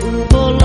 有波浪